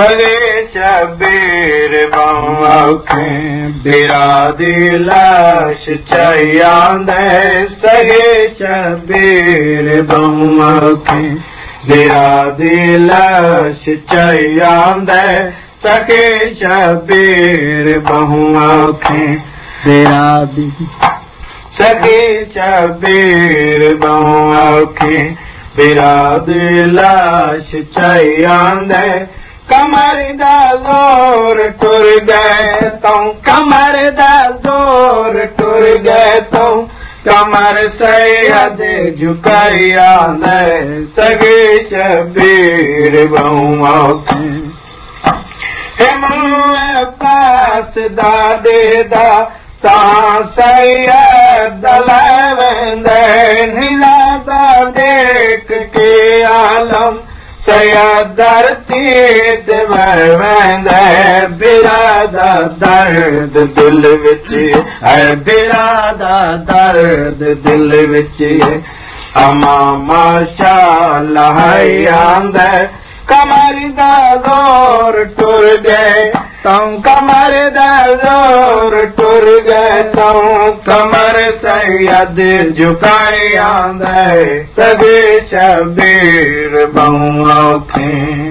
सगे शबीर बाखें बिरादी लाश सगे शबीर बाखें बिरादी लाश चयाद सगे शबीर बाखें बिरादी सगे शबीर बाखें बिरादी लाश चयाद कमर दा जोर टुर गए तो कमर दा जोर टुर गए तो कमर सैयद झुकाया सगे शबीर बहुआ पास दादे दा ता सैयद वेंदे नीला दा देख के आलम धरती वेंद बिरादा दर्द दिल विच बिरादा दर्द दिल विच अमा माशा लहाई आंद कमर दा ज़ोर टुर गए तूं कमर दा ज़ोर टुर ڪمر سيد جهڪائي آند بهو کي